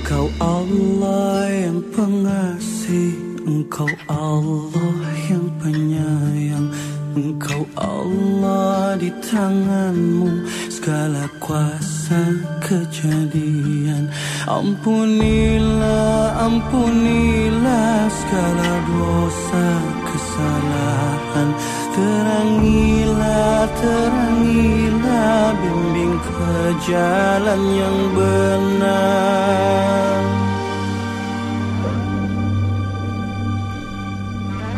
Engkau Allah yang pengasih Engkau Allah yang penyayang Engkau Allah di tanganmu. Segala kuasa kejadian. Ampunilah, ampunilah segala dosa kesalahan. Terangilah, terangilah bimbing ke jalan yang benar.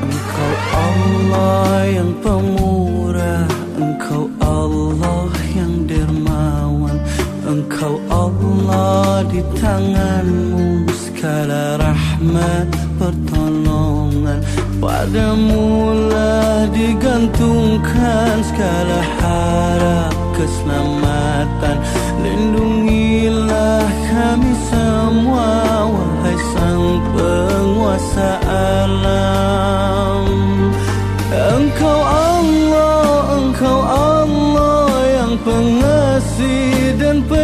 Engkau Allah yang pemurah Engkau Allah yang dermawan Engkau Allah di tanganmu Segala rahmat pertolongan. Padamu lah digantungkan keselamatan. Lindungilah kami semua Wahai sang penguasa alam. Engkau Allah, Engkau Allah yang pengasih dan penyayang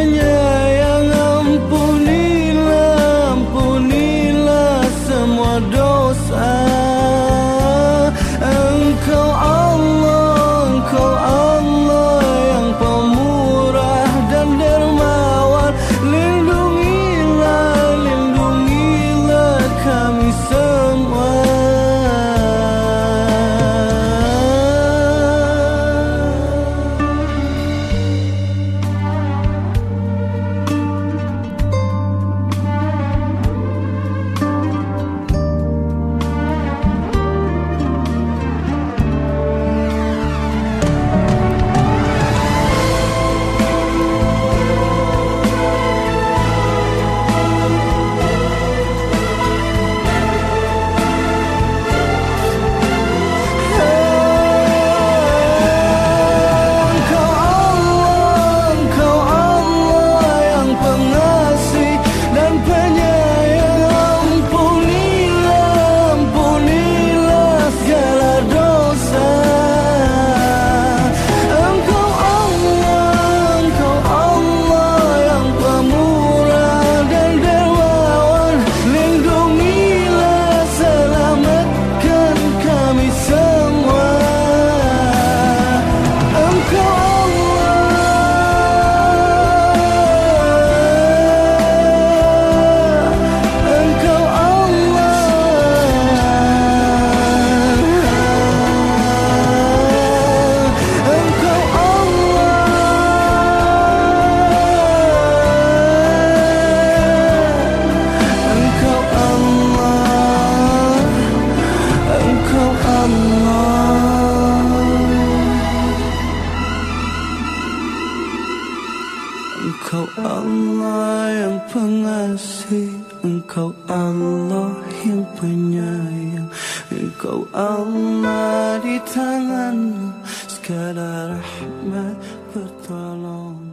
Engkau Allah yang pengasih. Engkau Allah yang penyayang. Engkau Allah di tanganmu. Segala rahmat pertolongan